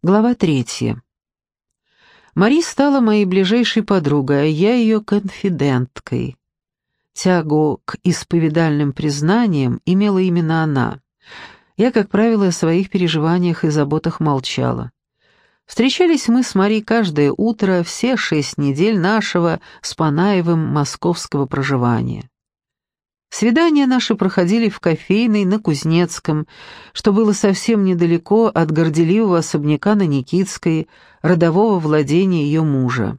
Глава третья. Мари стала моей ближайшей подругой, а я ее конфиденткой. Тягу к исповедальным признаниям имела именно она. Я, как правило, о своих переживаниях и заботах молчала. Встречались мы с Мари каждое утро все шесть недель нашего с Панаевым московского проживания. Свидания наши проходили в кофейной на Кузнецком, что было совсем недалеко от горделивого особняка на Никитской, родового владения ее мужа.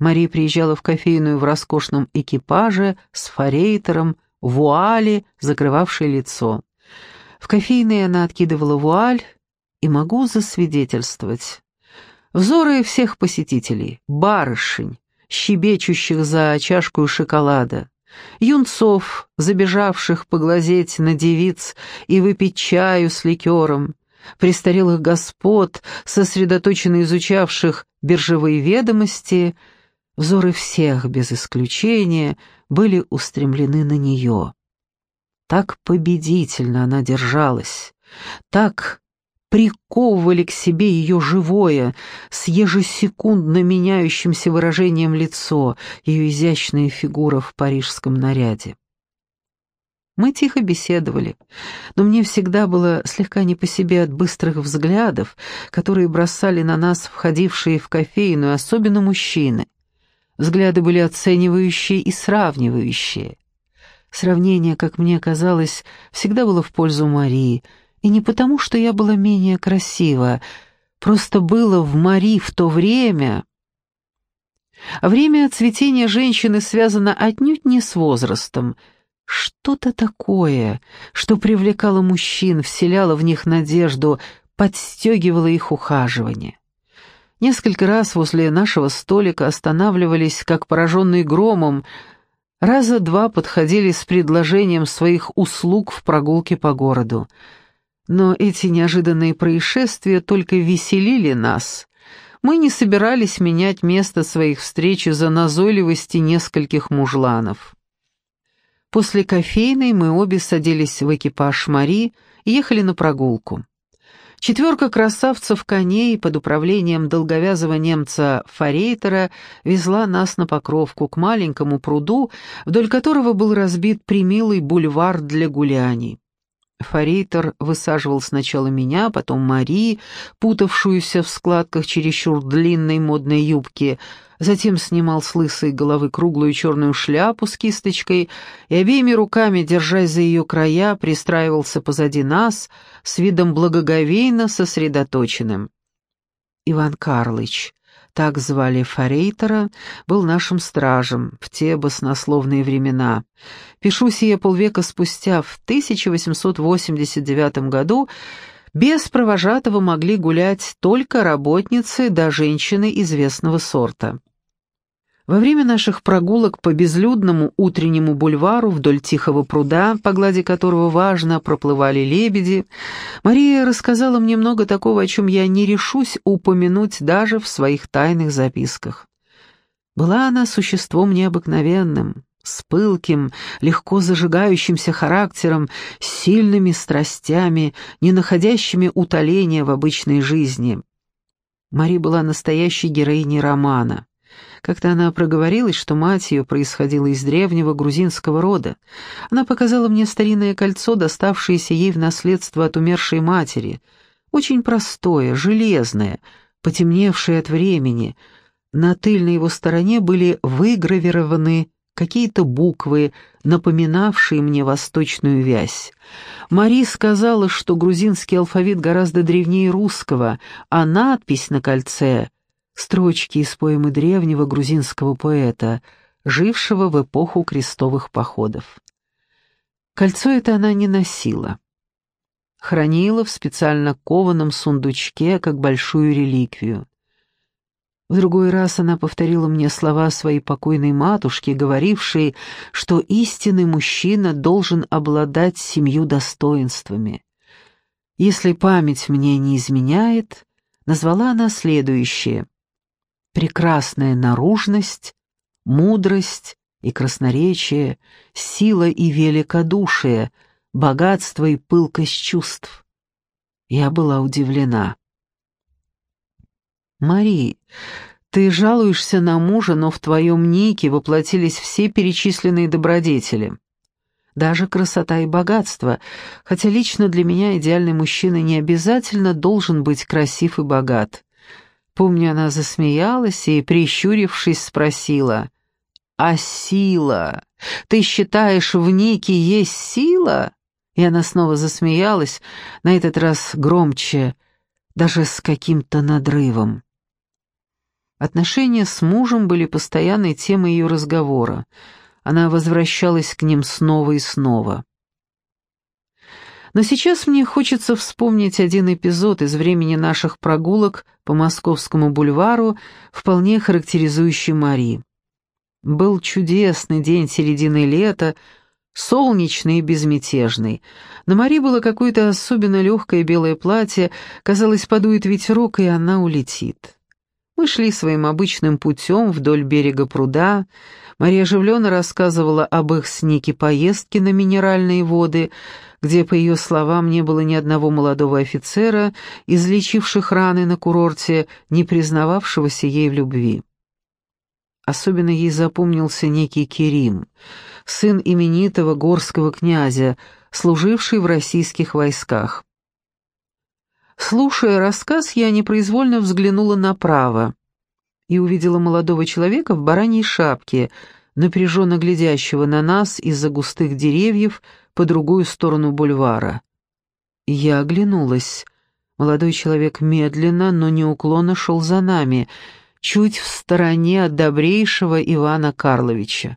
Мария приезжала в кофейную в роскошном экипаже с форейтером, вуали, закрывавшей лицо. В кофейной она откидывала вуаль, и могу засвидетельствовать. Взоры всех посетителей, барышень, щебечущих за чашку шоколада, юнцов, забежавших поглазеть на девиц и выпить чаю с ликером, престарелых господ, сосредоточенно изучавших биржевые ведомости, взоры всех, без исключения, были устремлены на нее. Так победительно она держалась, так приковывали к себе ее живое, с ежесекундно меняющимся выражением лицо, ее изящная фигура в парижском наряде. Мы тихо беседовали, но мне всегда было слегка не по себе от быстрых взглядов, которые бросали на нас входившие в кофейную, особенно мужчины. Взгляды были оценивающие и сравнивающие. Сравнение, как мне казалось, всегда было в пользу Марии — и не потому, что я была менее красива, просто было в Мари в то время... Время цветения женщины связано отнюдь не с возрастом. Что-то такое, что привлекало мужчин, вселяло в них надежду, подстегивало их ухаживание. Несколько раз возле нашего столика останавливались, как пораженные громом, раза два подходили с предложением своих услуг в прогулке по городу. Но эти неожиданные происшествия только веселили нас. Мы не собирались менять место своих встреч из-за назойливости нескольких мужланов. После кофейной мы обе садились в экипаж Мари и ехали на прогулку. Четверка красавцев коней под управлением долговязого немца Форейтера везла нас на Покровку к маленькому пруду, вдоль которого был разбит примилый бульвар для гуляний. Форейтер высаживал сначала меня, потом Мари, путавшуюся в складках чересчур длинной модной юбки, затем снимал с лысой головы круглую черную шляпу с кисточкой и обеими руками, держась за ее края, пристраивался позади нас с видом благоговейно сосредоточенным. «Иван Карлыч», так звали Форейтера, был нашим стражем в те баснословные времена. Пишу сие полвека спустя, в 1889 году, без провожатого могли гулять только работницы да женщины известного сорта. Во время наших прогулок по безлюдному утреннему бульвару вдоль тихого пруда, по глади которого важно проплывали лебеди, Мария рассказала мне много такого, о чем я не решусь упомянуть даже в своих тайных записках. Была она существом необыкновенным, с пылким, легко зажигающимся характером, сильными страстями, не находящими утоления в обычной жизни. Мари была настоящей героиней романа. Как-то она проговорилась, что мать ее происходила из древнего грузинского рода. Она показала мне старинное кольцо, доставшееся ей в наследство от умершей матери. Очень простое, железное, потемневшее от времени. На тыльной его стороне были выгравированы какие-то буквы, напоминавшие мне восточную вязь. Мари сказала, что грузинский алфавит гораздо древнее русского, а надпись на кольце Строчки из поэмы древнего грузинского поэта, жившего в эпоху крестовых походов. Кольцо это она не носила. Хранила в специально кованом сундучке, как большую реликвию. В другой раз она повторила мне слова своей покойной матушки, говорившей, что истинный мужчина должен обладать семью достоинствами. Если память мне не изменяет, назвала она следующее прекрасная наружность, мудрость и красноречие, сила и великодушие, богатство и пылкость чувств. Я была удивлена. «Мари, ты жалуешься на мужа, но в твоем нике воплотились все перечисленные добродетели. Даже красота и богатство, хотя лично для меня идеальный мужчина не обязательно должен быть красив и богат. Помню, она засмеялась и, прищурившись, спросила, «А сила? Ты считаешь, в Нике есть сила?» И она снова засмеялась, на этот раз громче, даже с каким-то надрывом. Отношения с мужем были постоянной темой ее разговора. Она возвращалась к ним снова и снова. Но сейчас мне хочется вспомнить один эпизод из времени наших прогулок по Московскому бульвару, вполне характеризующий Мари. Был чудесный день середины лета, солнечный и безмятежный. На Мари было какое-то особенно легкое белое платье, казалось, подует ветерок, и она улетит. Мы шли своим обычным путем вдоль берега пруда. Мария оживленно рассказывала об их с Ники поездке на минеральные воды, где, по ее словам, не было ни одного молодого офицера, излечивших раны на курорте, не признававшегося ей в любви. Особенно ей запомнился некий Керим, сын именитого горского князя, служивший в российских войсках. Слушая рассказ, я непроизвольно взглянула направо и увидела молодого человека в бараньей шапке, напряженно глядящего на нас из-за густых деревьев по другую сторону бульвара. Я оглянулась. Молодой человек медленно, но неуклонно шел за нами, чуть в стороне от добрейшего Ивана Карловича.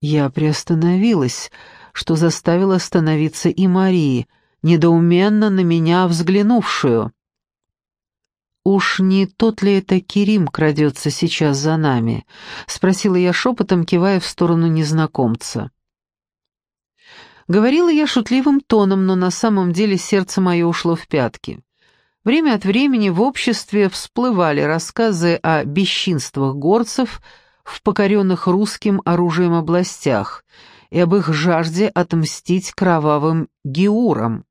Я приостановилась, что заставило остановиться и Марии — недоуменно на меня взглянувшую. «Уж не тот ли это Керим крадется сейчас за нами?» — спросила я шепотом, кивая в сторону незнакомца. Говорила я шутливым тоном, но на самом деле сердце мое ушло в пятки. Время от времени в обществе всплывали рассказы о бесчинствах горцев в покоренных русским оружием областях и об их жажде отмстить кровавым геурам.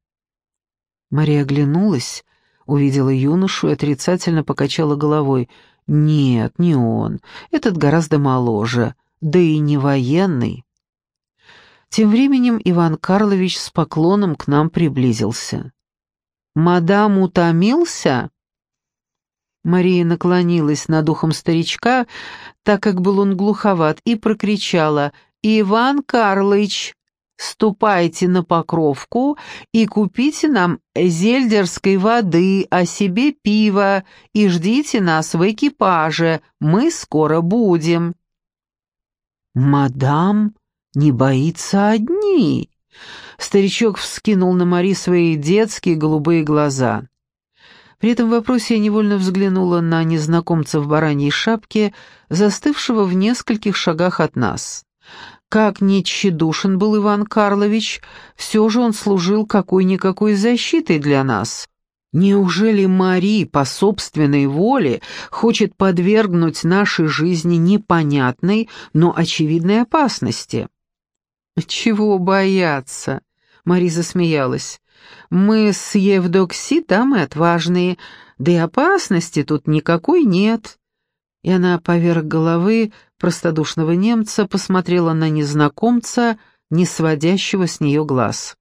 Мария оглянулась, увидела юношу и отрицательно покачала головой. «Нет, не он. Этот гораздо моложе, да и не военный». Тем временем Иван Карлович с поклоном к нам приблизился. «Мадам утомился?» Мария наклонилась над ухом старичка, так как был он глуховат, и прокричала «Иван Карлыч, ступайте на Покровку и купите нам зельдерской воды, а себе пива, и ждите нас в экипаже, мы скоро будем». «Мадам не боится одни?» Старичок вскинул на Мари свои детские голубые глаза. При этом вопросе я невольно взглянула на незнакомца в бараньей шапке, застывшего в нескольких шагах от нас. Как ни тщедушен был Иван Карлович, все же он служил какой-никакой защитой для нас. Неужели Мари по собственной воле хочет подвергнуть нашей жизни непонятной, но очевидной опасности? «Чего бояться?» — Мари засмеялась. «Мы с Евдокси дамы отважные, да и опасности тут никакой нет и она поверх головы простодушного немца посмотрела на незнакомца, не сводящего с нее глаз.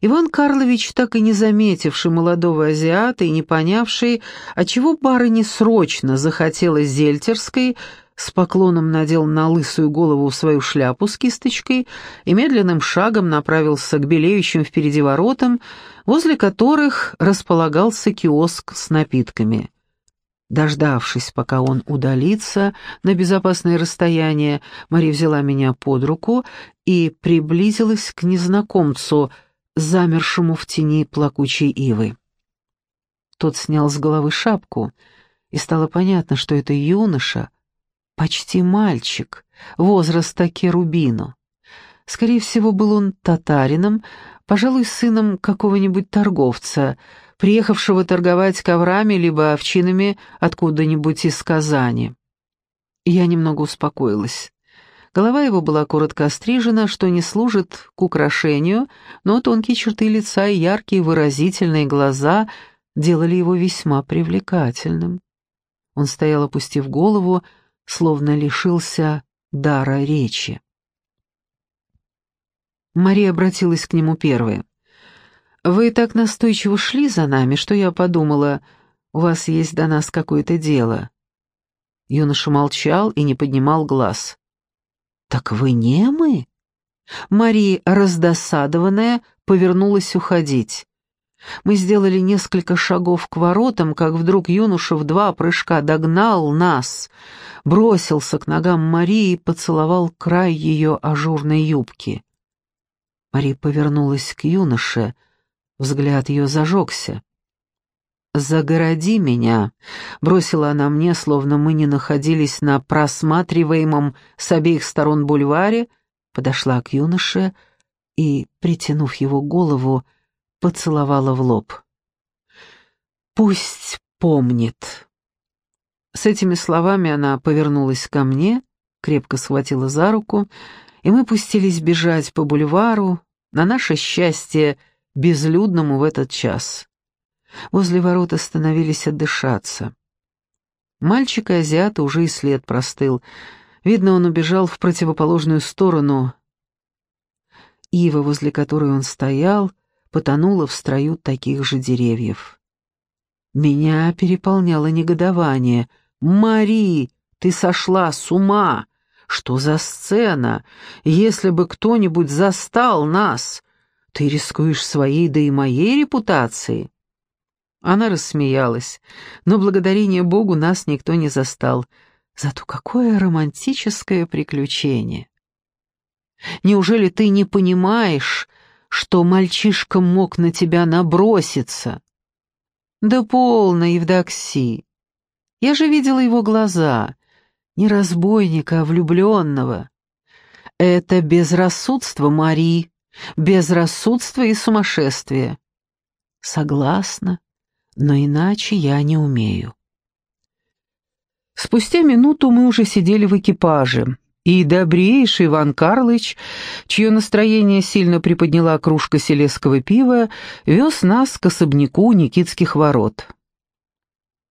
Иван Карлович, так и не заметивший молодого азиата и не понявший, отчего барыне срочно захотелось зельтерской, с поклоном надел на лысую голову свою шляпу с кисточкой и медленным шагом направился к белеющим впереди воротам, возле которых располагался киоск с напитками. Дождавшись, пока он удалится на безопасное расстояние, Мария взяла меня под руку и приблизилась к незнакомцу, замершему в тени плакучей ивы. Тот снял с головы шапку, и стало понятно, что это юноша, почти мальчик, возраста Керубино. Скорее всего, был он татарином, пожалуй, сыном какого-нибудь торговца — приехавшего торговать коврами либо овчинами откуда-нибудь из Казани. Я немного успокоилась. Голова его была коротко острижена, что не служит к украшению, но тонкие черты лица и яркие выразительные глаза делали его весьма привлекательным. Он стоял, опустив голову, словно лишился дара речи. Мария обратилась к нему первая. «Вы так настойчиво шли за нами, что я подумала, у вас есть до нас какое-то дело». Юноша молчал и не поднимал глаз. «Так вы не мы?» Мария, раздосадованная, повернулась уходить. Мы сделали несколько шагов к воротам, как вдруг юноша в два прыжка догнал нас, бросился к ногам Марии и поцеловал край ее ажурной юбки. Мария повернулась к юноше, взгляд ее зажегся. «Загороди меня», — бросила она мне, словно мы не находились на просматриваемом с обеих сторон бульваре, подошла к юноше и, притянув его голову, поцеловала в лоб. «Пусть помнит». С этими словами она повернулась ко мне, крепко схватила за руку, и мы пустились бежать по бульвару, на наше счастье, безлюдному в этот час. Возле ворот остановились отдышаться. Мальчика-азиата уже и след простыл. Видно, он убежал в противоположную сторону. Ива, возле которой он стоял, потонула в строю таких же деревьев. Меня переполняло негодование. «Мари, ты сошла с ума! Что за сцена? Если бы кто-нибудь застал нас, ты рискуешь своей, да и моей репутацией!» Она рассмеялась, но благодарение Богу нас никто не застал. Зато какое романтическое приключение! Неужели ты не понимаешь, что мальчишка мог на тебя наброситься. Да полно, Евдокси. Я же видела его глаза, не разбойника, а влюбленного. Это безрассудство, Мари, безрассудство и сумасшествие. Согласна, но иначе я не умею. Спустя минуту мы уже сидели в экипаже и добрейший Иван Карлыч, чье настроение сильно приподняла кружка селесского пива, вез нас к особняку Никитских ворот.